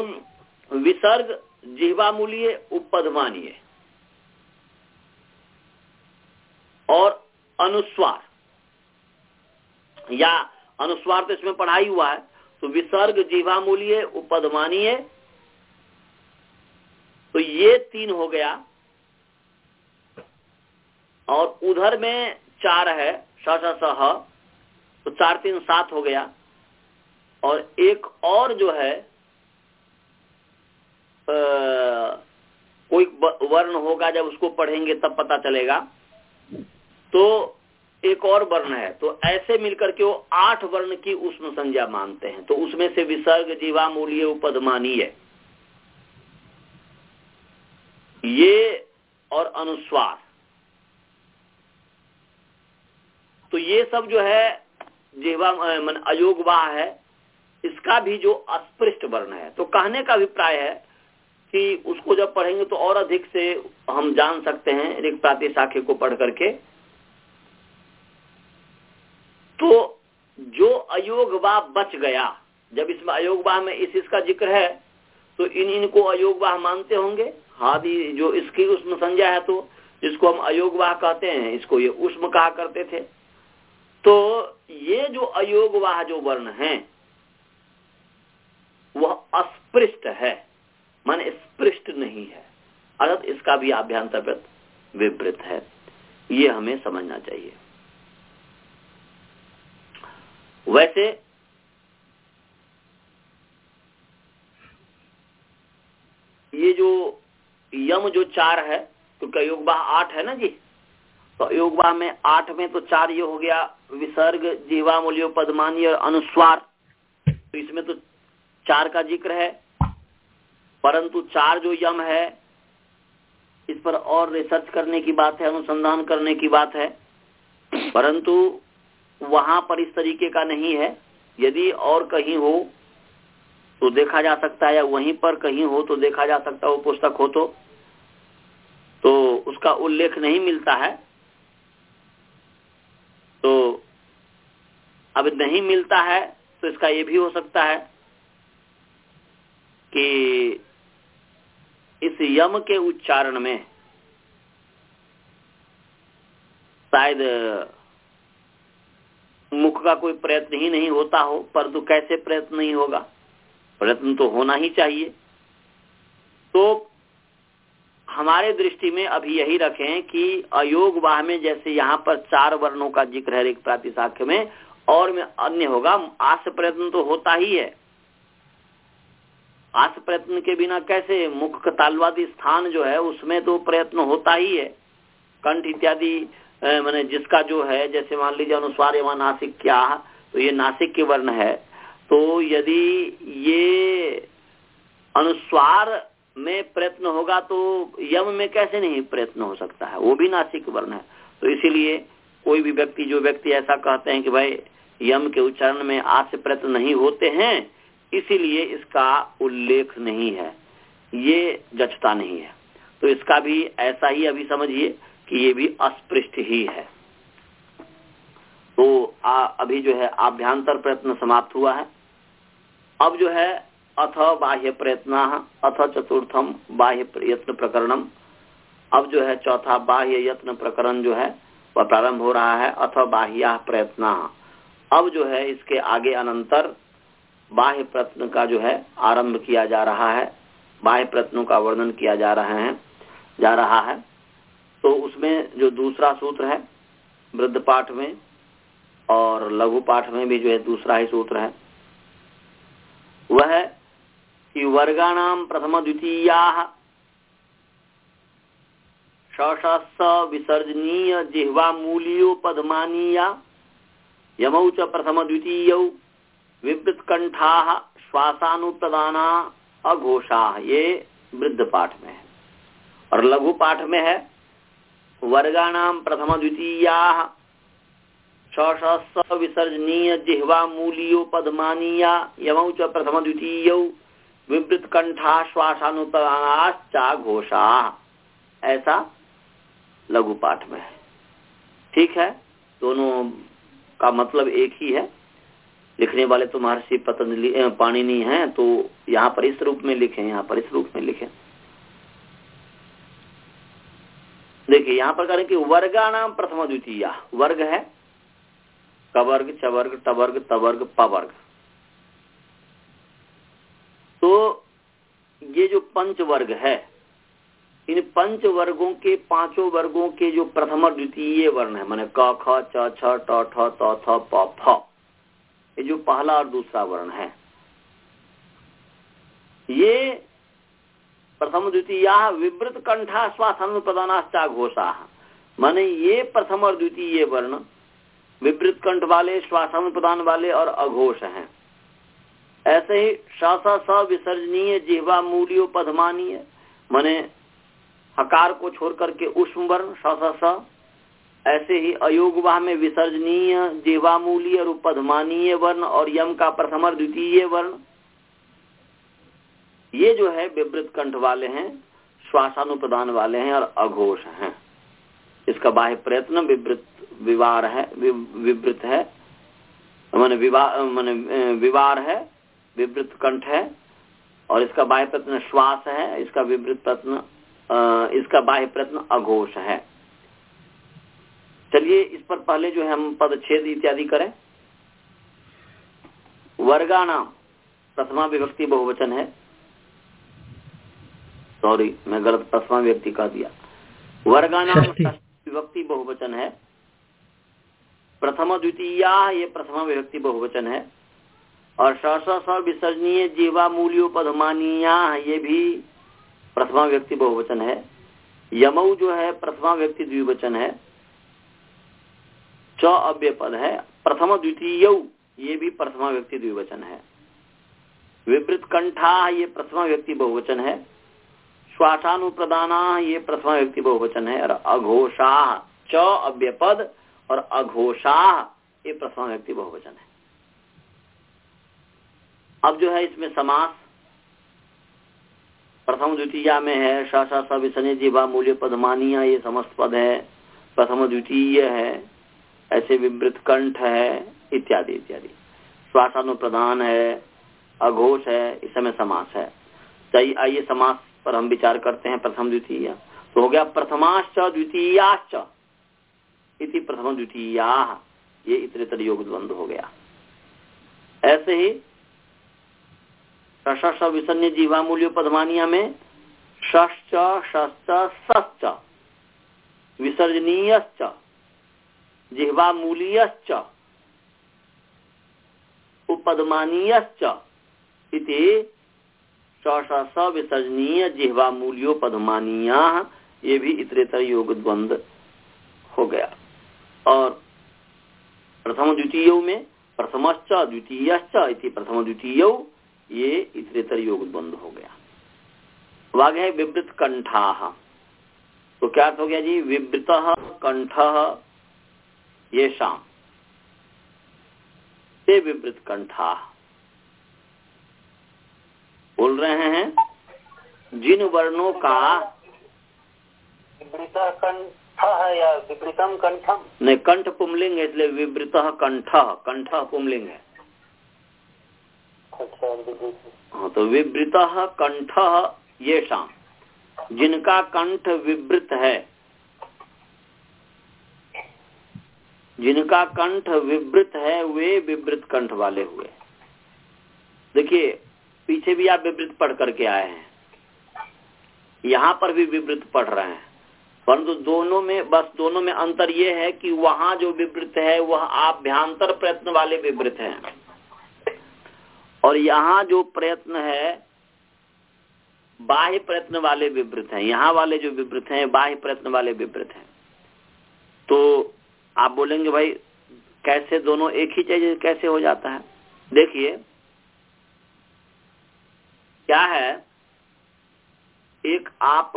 विसर्ग जिहवा मूल्य उपदमानीय और अनुस्वार। या अनुस्वार तो इसमें पढ़ाई हुआ है तो विसर्ग जीवा मूल्य उपदमानीय तो ये तीन हो गया। और उधर में चार है सह तो चार, तीन, सात हो गया। और एक और जो है कोई वर्ण होगा, जब उसको पढ़ेंगे तब पता चलेगा। तो एक और वर्ण है तो ऐसे मिलकर के वो आठ वर्ण की उष्ण संज्ञा मानते हैं। तो उसमें से विसर्ग जीवा मूल्य उपदमानीय ये और अनुस्वार। तो ये सब जो है, जीवा मन, अयोगवाह है, इसका भी जो अस्पृष्ट वर्ण है। तो कहने का अभिप्राय है कि उसको जब पढ़ेंगे तो और अधिक से हम जान सकते हैं ऋग प्राति शाखे को पढ़ करके। तो जो अयोगवाह बच गया, जब इसमें अयोगवाह में इस इसका ज़िक्र है तो इन इनको अयोगवाह मानते होंगे। हादि जो इसकी उष्म संज्ञा है तो जिसको हम अयोगवाह कहते हैं, इसको ये उष्म कहा करते थे। तो ये जो अयोगवाह जो वर्ण है, वह अस्पृष्ट है। मन स्पृष्ट नहीं है। अर्थात इसका भी आभ्यंतर विवृत है। ये हमें समझना चाहिए। वैसे ये जो यम जो चार है, क्योंकि योगवाह आठ है ना जी? तो योगवाह में आठ में तो चार ये हो गया विसर्ग जीवा मूल्यो पदमानी और अनुस्वार। तो इसमें तो चार का ज़िक्र है। परंतु चार जो यम है, इस पर और रिसर्च करने की बात है, अनुसंधान करने की बात है। परंतु वहाँ पर इस तरीके का नहीं है। यदि और कहीं हो तो देखा जा सकता है, या वहीं पर कहीं हो तो देखा जा सकता है, वो पुस्तक हो तो। तो उसका उल्लेख नहीं मिलता है। तो अब नहीं मिलता है तो इसका ये भी हो सकता है कि इस यम के उच्चारण में। शायद, मुख का कोई प्रयत्न ही नहीं होता हो, परंतु कैसे प्रयत्न नहीं होगा? प्रयत्न तो होना ही चाहिए। तो हमारे दृष्टि में अभी यही रखें कि अयोग वाह में जैसे यहाँ पर चार वर्णों का ज़िक्र है एक प्रातिशाख्य में, और में अन्य होगा। आस प्रयत्न तो होता ही है। आस प्रयत्न के बिना कैसे मुख तालवादी स्थान जो है, उसमें तो प्रयत्न होता ही है। कंठ इत्यादि मैंने जिसका जो है, जैसे मान लीजिए अनुस्वार नासिक क्या तो ये नासिक के वर्ण है। तो यदि ये अनुस्वार में प्रयत्न होगा तो यम में कैसे नहीं प्रयत्न हो सकता है? वो भी नासिक वर्ण है। तो इसीलिए कोई भी व्यक्ति, जो व्यक्ति ऐसा कहते हैं कि भाई, यम के उच्चारण में आस प्रयत्न नहीं होते हैं इसीलिए इसका उल्लेख नहीं है। ये जचता नहीं है। तो इसका भी ऐसा ही अभी समझिए कि ये भी अस्पृष्ट ही है। तो आ, अभी जो है आभ्यंतर प्रयत्न समाप्त हुआ है। अब जो है अथ बाह्य प्रयत्न अथ चतुर्थम बाह्य यत्न प्रकरणम अब जो है चौथा बाह्य यत्न प्रकरण जो है वह प्रारंभ हो रहा है अथ बाह्य प्रयत्न। अब जो है इसके आगे अनंतर बाह्य प्रत्न का जो है आरंभ किया जा रहा है, बाह्य प्रत्नों का वर्णन किया जा रहा है, जा रहा है। तो उसमें जो दूसरा सूत्र है, वृद्ध पाठ में और लघु पाठ में भी जो है दूसरा ही सूत्र है। वह कि वर्गाणाम प्रथम द्वितीया विसर्जनीय जिह्वा मूल्योपधमानीया, यमौ च प्रथम द्वितीय। विवृत कंठा श्वासानुप्रदाना अघोषा, ये वृद्ध पाठ में है। और लघु पाठ में है वर्गाणाम प्रथम द्वितीया विसर्जनीय जिह्वा मूलियो पदमानीया, यमौ च प्रथम द्वितीय विवृत कंठा श्वासानुप्रदानाश्चा घोषा ऐसा लघु पाठ में है। ठीक है? दोनों का मतलब एक ही है। लिखने वाले तो महर्षि पतंजलि पाणिनि हैं तो यहाँ पर इस रूप में लिखे, यहाँ पर इस रूप में लिखे। देखिए, यहाँ पर करें कि वर्गाणाम प्रथम द्वितीय, वर्ग है, कवर्ग, चवर्ग टवर्ग तवर्ग, पवर्ग। तो ये जो पंच वर्ग है, इन पंच वर्गों के, पाँचों वर्गों के जो प्रथम और द्वितीय वर्ण है, माने क, ख, च, छ, ट, ठ, त, थ, प, फ। ये जो पहला और दूसरा वर्ण है। ये प्रथम द्वितीय विवृत कंठा श्वासन प्रदानाश्चा घोषा। माने ये प्रथम और द्वितीय वर्ण विवृत कंठ वाले श्वासन प्रदान वाले और अघोष हैं। ऐसे ही शासा स विसर्जनीय, जिहवा मूल्यो पधमानीय, माने हकार को छोड़ करके उष्म वर्ण शासा स ऐसे ही अयोगवाह में विसर्जनीय, जीवामूलीय और उपधमानीय वर्ण और यम का प्रथम द्वितीय वर्ण। ये जो है विवृत कंठ वाले हैं श्वासानुप्रदान वाले हैं और अघोष हैं। इसका बाह्य प्रयत्न विवृत, विवार है विवृत है। मान विवाह मान विवार है, विवृत कंठ है और इसका बाह्य प्रयत्न श्वास है, इसका विवृत प्रयत्न इसका बाह्य प्रयत्न अघोष है। चलिए इस पर पहले जो है हम पदच्छेद इत्यादि करें। वर्गानाम प्रथमा विभक्ति बहुवचन है। सॉरी मैं गलत प्रथमा व्यक्ति कह दिया। वर्गानाम विभक्ति बहुवचन है। प्रथम द्वितीया ये प्रथमा विभक्ति बहुवचन है। और स विसर्जनीय जीवा मूल्योपधमानिया ये भी प्रथमा व्यक्ति बहुवचन है। यमऊ जो है प्रथमा व्यक्ति द्विवचन है। च अव्य पद है, प्रथम द्वितीय, ये भी प्रथमा व्यक्ति द्विवचन है। विवृत कंठा, ये प्रथमा व्यक्ति बहुवचन है। श्वासानुप्रदाना, ये प्रथमा व्यक्ति बहुवचन है। और अघोषा, च अव्य पद और अघोषा, ये प्रथमा व्यक्ति बहुवचन है। अब जो है इसमें समास। प्रथम द्वितीय में है शासा सविसने जीवा मूल्य पदमानिया ये समस्त पद है। प्रथम द्वितीय है। ऐसे विवृत कंठ है, इत्यादि इत्यादि। श्वासानुप्रदान है, अघोष है, इस समय समास है। चाहिए आइए समास पर हम विचार करते हैं प्रथम द्वितीय। तो हो गया प्रथमाश्च, द्वितीयाश्च। इति प्रथम द्वितीय। ये इतरेतर योग द्वंद हो गया। ऐसे ही सशस्त्र विसन्य जीवा मूल्य पदमानिया में ष्च शश्च सश्च विसर्जनीयश्च। जिह्वा मूलीयश्च उपदमानीयश्च इति स विसर्जनीय जिह्वा मूल्यो पदमानीया, ये भी इतरेतर योग द्वंद हो गया। और प्रथम द्वितीय में प्रथमश्च, द्वितीयश्च इति प्रथम द्वितीय ये इतरेतर योग द्वंद हो गया। वाग है विवृत कंठा तो क्या हो गया जी? विवृत कंठ ये शाम। से विवृत कंठा। बोल रहे हैं जिन वर्णों का कंठ या विवृतम कंठम? नहीं कंठ पुमलिंग है इसलिए विवृत कंठ कंठ पुमलिंग है। अच्छा हाँ तो विवृत कंठ ये शाम। जिनका कंठ विवृत है जिनका कंठ विवृत है, वे विवृत कंठ वाले हुए। देखिए, पीछे भी आप विवृत पढ़ करके आए हैं। यहाँ पर भी विवृत पढ़ रहे हैं। परंतु दोनों में, बस दोनों में अंतर ये है कि वहाँ जो विवृत है, वह आभ्यांतर प्रयत्न वाले विवृत हैं। और यहाँ जो प्रयत्न है, बाह्य प्रयत्न वाले विवृत हैं। यहाँ वाले जो विवृत हैं, बाह्य प्रयत्न वाले विवृत हैं। तो आप बोलेंगे, भाई, कैसे दोनों एक ही चीज़ कैसे हो जाता है? देखिए, क्या है, एक आप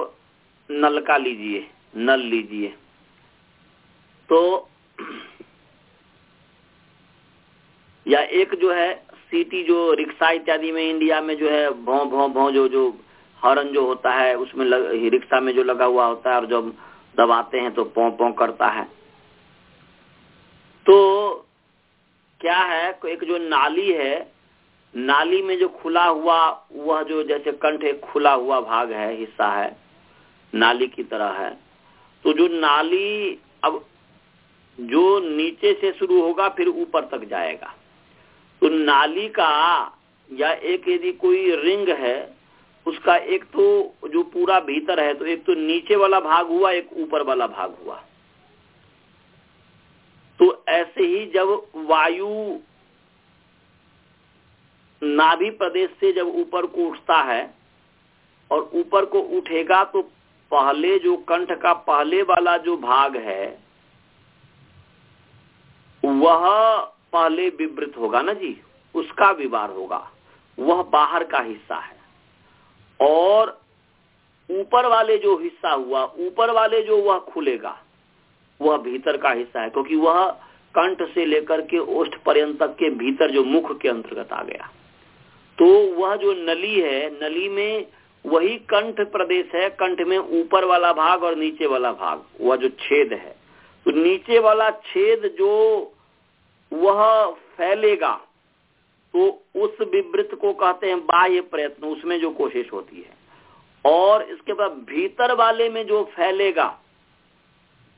नल का लीजिए, नल लीजिए। तो या एक जो है, सीटी जो रिक्शा इत्यादि में इंडिया में जो है, भौ भौ भौ जो जो हॉर्न जो होता है, उसमें रिक्शा में जो लगा हुआ होता है, और जब दबाते हैं तो पौ पौ करता है। तो क्या है एक जो नाली है, नाली में जो खुला हुआ, वह जो जैसे कंठ एक खुला हुआ भाग है, हिस्सा है, नाली की तरह है। तो जो नाली अब जो नीचे से शुरू होगा, फिर ऊपर तक जाएगा। तो नाली का, या एक यदि कोई रिंग है, उसका एक तो जो पूरा भीतर है तो एक तो नीचे वाला भाग हुआ, एक ऊपर वाला भाग हुआ। तो ऐसे ही जब वायु नाभि प्रदेश से जब ऊपर को उठता है और ऊपर को उठेगा तो पहले जो कंठ का पहले वाला जो भाग है, वह पहले विवृत होगा ना जी? उसका विवार होगा। वह बाहर का हिस्सा है। और ऊपर वाले जो हिस्सा हुआ, ऊपर वाले जो वह खुलेगा वह भीतर का हिस्सा है, क्योंकि वह कंठ से लेकर के ओष्ठ पर्यंत के भीतर जो मुख के अंतर्गत आ गया। तो वह जो नली है, नली में वही कंठ प्रदेश है, कंठ में ऊपर वाला भाग और नीचे वाला भाग, वह जो छेद है। तो नीचे वाला छेद जो वह फैलेगा तो उस विवृत को कहते हैं बाह्य प्रयत्न, उसमें जो कोशिश होती है। और इसके बाद भीतर वाले में जो फैलेगा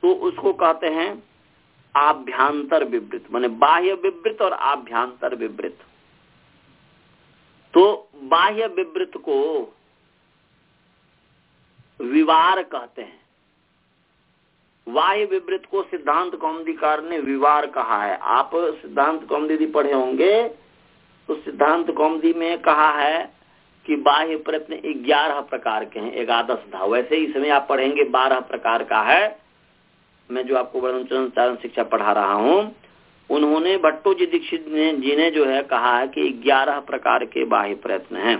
तो उसको कहते हैं आभ्यांतर विवृत, माने बाह्य विवृत और आभ्यांतर विवृत। तो बाह्य विवृत को विवार कहते हैं। बाह्य विवृत को सिद्धांत कौमदीकार ने विवार कहा है। आप सिद्धांत कौमदी पढ़े होंगे तो सिद्धांत कौमदी में कहा है कि बाह्य प्रयत्न ग्यारह प्रकार के हैं, एकादश था वैसे ही इसमें आप पढ़ेंगे बारह प्रकार का है। मैं जो आपको वर्णन शिक्षा पढ़ा रहा हूँ, उन्होंने भट्टो जी दीक्षित ने जी ने जो है कहा है कि ग्यारह प्रकार के बाह्य प्रयत्न हैं।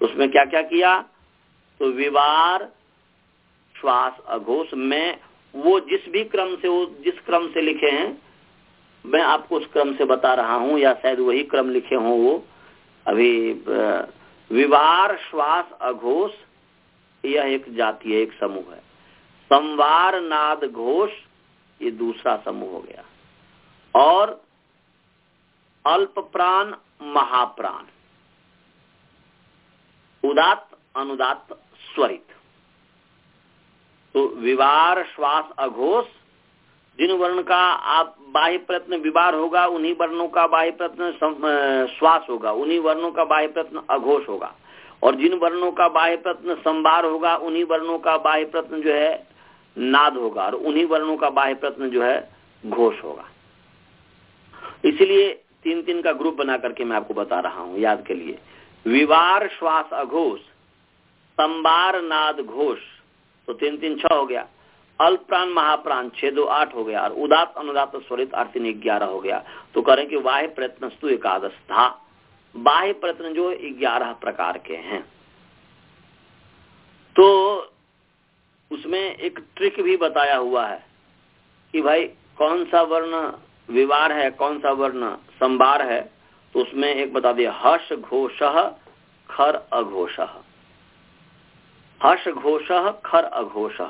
उसमें क्या क्या? किया तो विवार, श्वास अघोष में वो जिस भी क्रम से वो जिस क्रम से लिखे हैं, मैं आपको उस क्रम से बता रहा हूँ, या शायद वही क्रम लिखे हों वो। अभी विवार, श्वास अघोष, यह एक जाति है, एक समूह है। संवार नाद घोष, ये दूसरा समूह हो गया। और अल्प प्राण, महाप्राण। उदात अनुदात स्वरित। तो विवार, श्वास, अघोष, जिन वर्ण का आप बाह्य प्रयत्न विवार होगा, उन्हीं वर्णों का बाह्य प्रयत्न श्वास होगा, उन्हीं वर्णों का बाह्य प्रयत्न अघोष होगा। और जिन वर्णों का बाह्य प्रयत्न संवार होगा, उन्हीं वर्णों का बाह्य प्रयत्न जो है नाद होगा और उन्हीं वर्णों का बाह्य प्रयत्न जो है घोष होगा। इसलिए तीन तीन का ग्रुप बना करके मैं आपको बता रहा हूँ याद के लिए। विवार, श्वास, अघोष, संबार, नाद, घोष तो तीन तीन छह हो गया। अल्प प्राण, महाप्राण छह दो आठ हो गया। और उदात अनुदात स्वरित आर्थिन ग्यारह हो गया। तो करें कि वाह्य प्रयत्न स्तु एकादश था बाह्य प्रयत्न जो ग्यारह प्रकार के हैं। तो उसमें एक ट्रिक भी बताया हुआ है कि भाई, कौन सा वर्ण विवार है, कौन सा वर्ण संबार है तो उसमें एक बता दिया, हर्ष घोष, खर अघोष। हर्ष घोष, खर अघोष।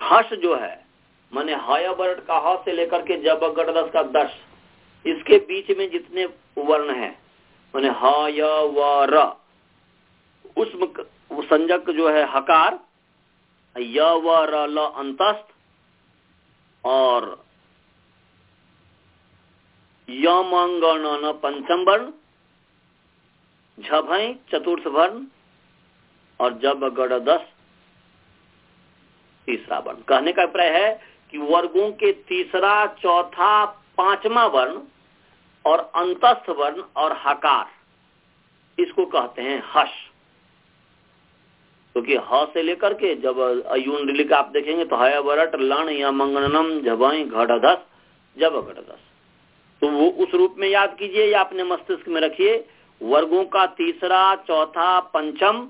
हर्ष जो है, माने हय वर्ण का ह से लेकर के जब गणदस का दस, इसके बीच में जितने वर्ण है, माने ह य व उस संजक जो है, हकार य व र ल और यमंगण पंचम वर्ण झभई चतुर्थ वर्ण और जब गढ़ दस, तीसरा वर्ण। कहने का अभिप्राय है कि वर्गों के तीसरा, चौथा, पांचवा वर्ण, और अंतस्थ वर्ण और हकार, इसको कहते हैं हश क्योंकि तो ह से लेकर के जब अयून का आप देखेंगे तो हय वरट लण या मंगनम झबई घटधस जब घटधस तो वो उस रूप में याद कीजिए, या अपने मस्तिष्क में रखिए, वर्गों का तीसरा, चौथा, पंचम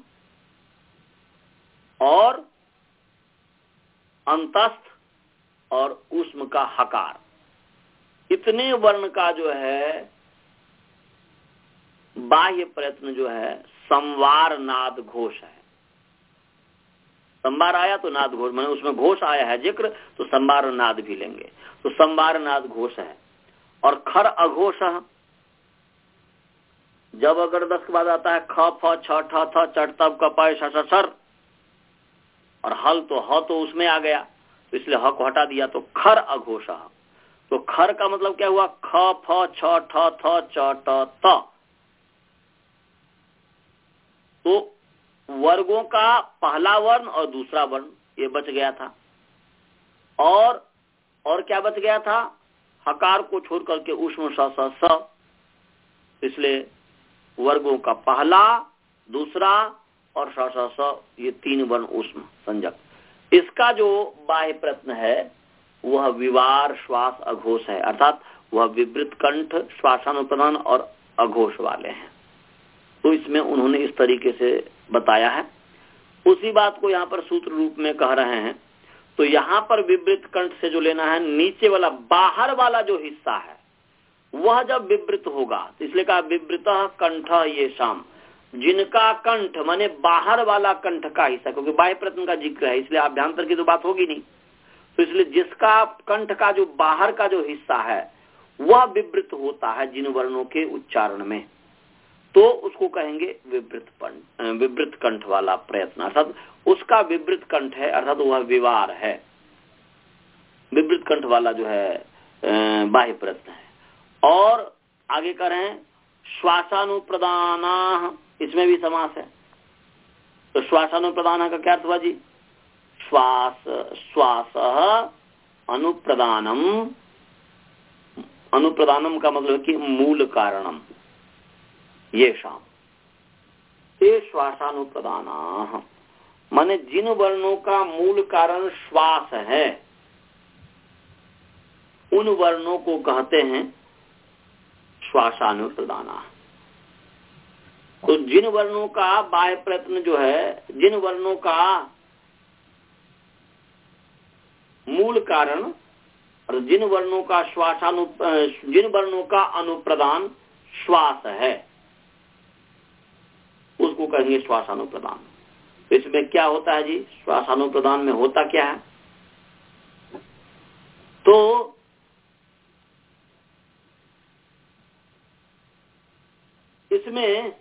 और अंतस्थ और उष्म का हकार। इतने वर्ण का जो है, बाह्य प्रयत्न जो है, संवार नाद घोष है। संवार आया तो नाद घोष, मैंने उसमें घोष आया है ज़िक्र तो संवार नाद भी लेंगे। तो संवार नाद घोष है। और खर अघोष जब अगर दस के बाद आता है, ख, फ, छ थ चट तब कपाय सर और हल तो ह तो उसमें आ गया। तो इसलिए ह को हटा दिया तो खर अघोष तो खर का मतलब क्या हुआ? ख, फ, छ, ठ, थ त। तो वर्गों का पहला वर्ण और दूसरा वर्ण, ये बच गया था। और और क्या बच गया था? हकार को छोड़ करके उष्म स इसलिए वर्गों का पहला, दूसरा और स ये तीन वर्ण उष्म संजक। इसका जो बाह्य प्रश्न है, वह विवार, श्वास, अघोष है। अर्थात वह विवृत कंठ श्वासानुपदान और अघोष वाले हैं। तो इसमें उन्होंने इस तरीके से बताया है। उसी बात को यहाँ पर सूत्र रूप में कह रहे हैं। तो यहाँ पर विवृत कंठ से जो लेना है, नीचे वाला, बाहर वाला जो हिस्सा है, वह जब विवृत होगा तो इसलिए कहा विवृत कंठ ये शाम। जिनका कंठ, माने बाहर वाला कंठ का हिस्सा, क्योंकि बाह्य प्रश्न का ज़िक्र है, इसलिए अभ्यंतर की तो बात होगी नहीं। तो इसलिए जिसका कंठ का जो बाहर का जो हिस्सा है, वह विवृत होता है जिन वर्णों के उच्चारण में। तो उसको कहेंगे विवृत विवृत कंठ वाला प्रयत्न। अर्थात उसका विवृत कंठ है, अर्थात वह विवार है। विवृत कंठ वाला जो है बाह्य प्रयत्न है। और आगे कर श्वासानुप्रदाना, इसमें भी समास है। तो श्वासानुप्रदान का क्या अर्थ हुआ जी? श्वास श्वास अनुप्रदानम। अनुप्रदानम का मतलब कि मूल कारणम। ये शाम। ये श्वासानुप्रदान, माने जिन वर्णों का मूल कारण श्वास है, उन वर्णों को कहते हैं श्वासानुप्रदाना। तो जिन वर्णों का बाह्य प्रयत्न जो है, जिन वर्णों का मूल कारण, और जिन वर्णों का श्वासानु, जिन वर्णों का अनुप्रदान श्वास है। उसको कहेंगे श्वासानुप्रदान। तो इसमें क्या होता है जी? श्वासानुप्रदान में होता क्या है? तो इसमें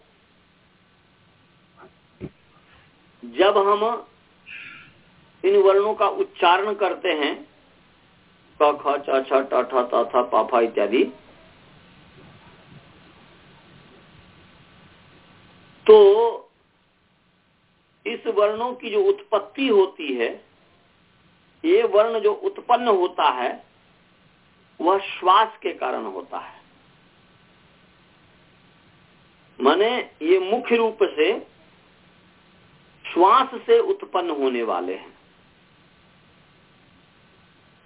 जब हम इन वर्णों का उच्चारण करते हैं, क, ख, च, छ, ट, ठ, त, थ इत्यादि तो इस वर्णों की जो उत्पत्ति होती है, ये वर्ण जो उत्पन्न होता है, वह श्वास के कारण होता है। माने ये मुख्य रूप से श्वास से उत्पन्न होने वाले हैं।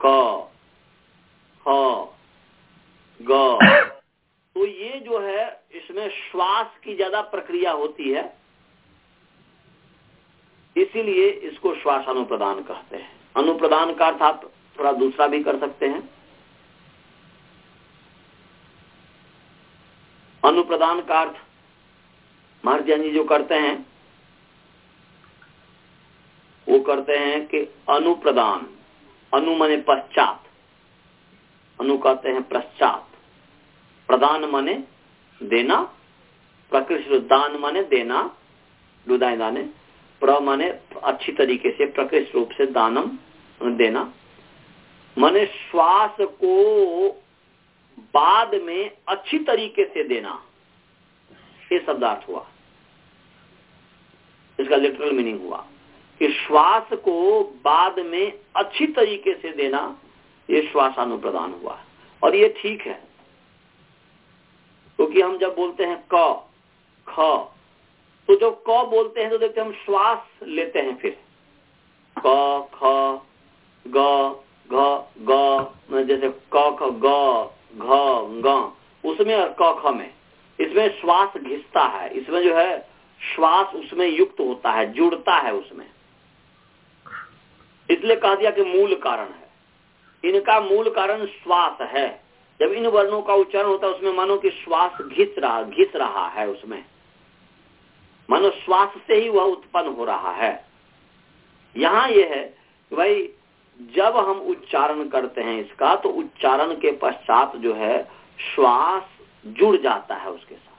क, ह, ग तो ये जो है इसमें श्वास की ज़्यादा प्रक्रिया होती है, इसीलिए इसको श्वास अनुप्रदान कहते हैं। अनुप्रदान का अर्थ आप थोड़ा दूसरा भी कर सकते हैं। अनुप्रदान का अर्थ, महाराज जी जो करते हैं, वो करते हैं कि अनुप्रदान, अनु मने पश्चात, अनु कहते हैं पश्चात। प्रदान माने देना। प्रकृष्ट दान माने देना दुदाई दाने। प्र माने अच्छी तरीके से, प्रकृष्ट रूप से दानम देना। माने श्वास को बाद में अच्छी तरीके से देना। ये शब्दार्थ हुआ। इसका लिटरल मीनिंग हुआ। कि श्वास को बाद में अच्छी तरीके से देना, ये श्वासानुप्रदान हुआ। और ये ठीक है। क्योंकि हम जब बोलते हैं क, ख तो जब क बोलते हैं तो देखते हम श्वास लेते हैं फिर। क, ख, ग, घ, ग जैसे क, ख, ग, घ, ग, उसमें और क, ख में। इसमें श्वास घिसता है। इसमें जो है, श्वास उसमें युक्त होता है, जुड़ता है उसमें। इसलिए कह दिया कि मूल कारण है। इनका मूल कारण श्वास है। जब इन वर्णों का उच्चारण होता है, उसमें मानो कि श्वास घिस रहा घिस रहा है उसमें। मानो श्वास से ही वह उत्पन्न हो रहा है। यहाँ यह है भाई, जब हम उच्चारण करते हैं इसका तो उच्चारण के पश्चात जो है, श्वास जुड़ जाता है उसके साथ।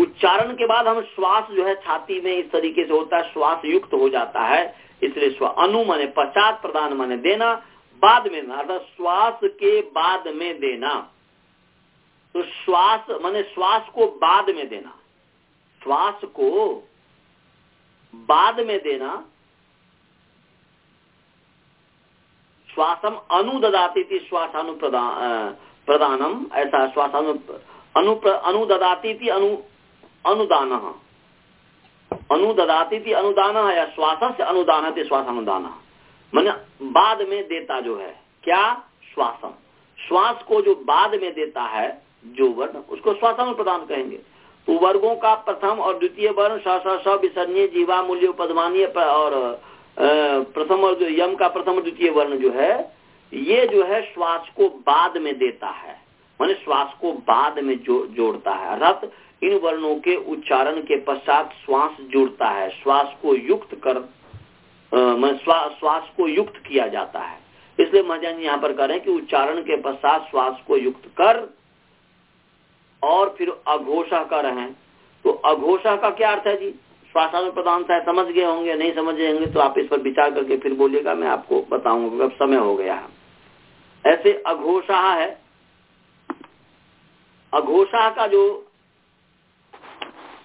उच्चारण के बाद हम श्वास जो है, छाती में इस तरीके से होता है, श्वास युक्त हो जाता है, इसलिए अनु माने पश्चात प्रदान माने देना बाद में अर्थात श्वास के बाद में देना। तो श्वास, माने श्वास को बाद में देना। श्वास को बाद में देना। श्वासम अनुददाती थी श्वासानु प्रदानम, ऐसा श्वासानु अनु अनुददाती थी अनु, अनुदान। अनुददाती थी अनुदान या श्वास से अनुदान थे श्वास अनुदान मैंने बाद में देता जो है, क्या? श्वासम। श्वास को जो बाद में देता है, जो वर्ण, उसको श्वासन प्रदान कहेंगे। तो वर्गों का प्रथम और द्वितीय वर्ण, स जीवा, मूल्य, पदमानीय और प्रथम और यम का प्रथम और द्वितीय वर्ण जो है, ये जो है श्वास को बाद में देता है। माने श्वास को बाद में जो, जोड़ता है। अर्थात इन वर्णों के उच्चारण के पश्चात श्वास जुड़ता है। श्वास को युक्त कर श्वास को युक्त किया जाता है। इसलिए महाजन यहाँ पर करें कि उच्चारण के पश्चात श्वास को युक्त कर और फिर अघोषा कर रहे हैं। तो अघोषा का क्या अर्थ है जी? में प्रधानता है समझ गए होंगे, नहीं समझ गए होंगे तो आप इस पर विचार करके फिर बोलिएगा, मैं आपको बताऊँगा, क्योंकि अब समय हो गया है। ऐसे अघोषा है, अघोषा का जो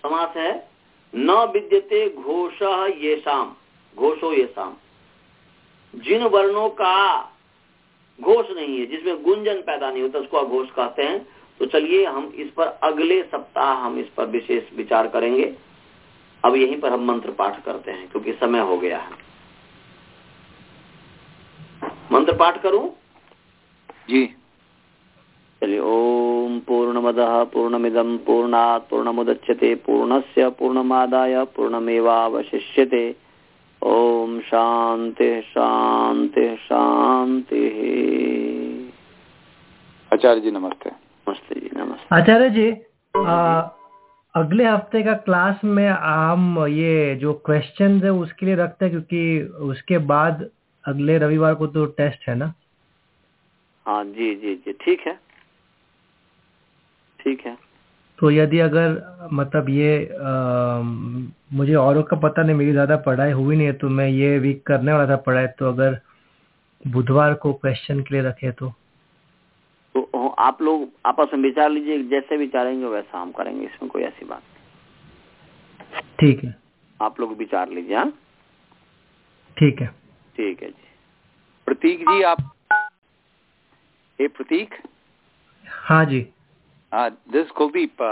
समास है, न विद्यते घोष ये शाम घोषो ये शाम जिन वर्णों का घोष नहीं है जिसमें गुंजन पैदा नहीं होता उसको अघोष कहते हैं। तो चलिए हम इस पर अगले सप्ताह हम इस पर विशेष विचार करेंगे। अब यहीं पर हम मंत्र पाठ करते हैं क्योंकि समय हो गया है। मंत्र पाठ करूँ? जी। चलिए ओम पूर्णमद पूर्णमिदम पूर्णात् पूर्णमुदच्यते पूर्णस्य पूर्णमादाय पूर्णमेवावशिष्यते। ओम शांति शांति शांति। आचार्य जी नमस्ते। नमस्ते जी नमस्ते। आचार्य जी आ, अगले हफ़्ते का क्लास में हम ये जो क्वेश्चन है उसके लिए रखते हैं क्योंकि उसके बाद अगले रविवार को तो टेस्ट है ना? हाँ जी जी जी। ठीक है। ठीक है। तो यदि अगर मतलब ये आ, मुझे औरों का पता नहीं मेरी ज़्यादा पढ़ाई हुई नहीं है तो मैं ये वीक करने वाला था पढ़ाई तो अगर बुधवार को क्वेश्चन के लिए रखे तो। तो आप लोग आपस में विचार लीजिए जैसे विचारेंगे वैसा हम करेंगे इसमें कोई ऐसी बात नहीं। ठीक है। आप लोग विचार लीजिए हाँ? ठीक है। ठीक है जी। प्रतीक जी आप ए प्रतीक? हाँ जी। दिस कुलदीप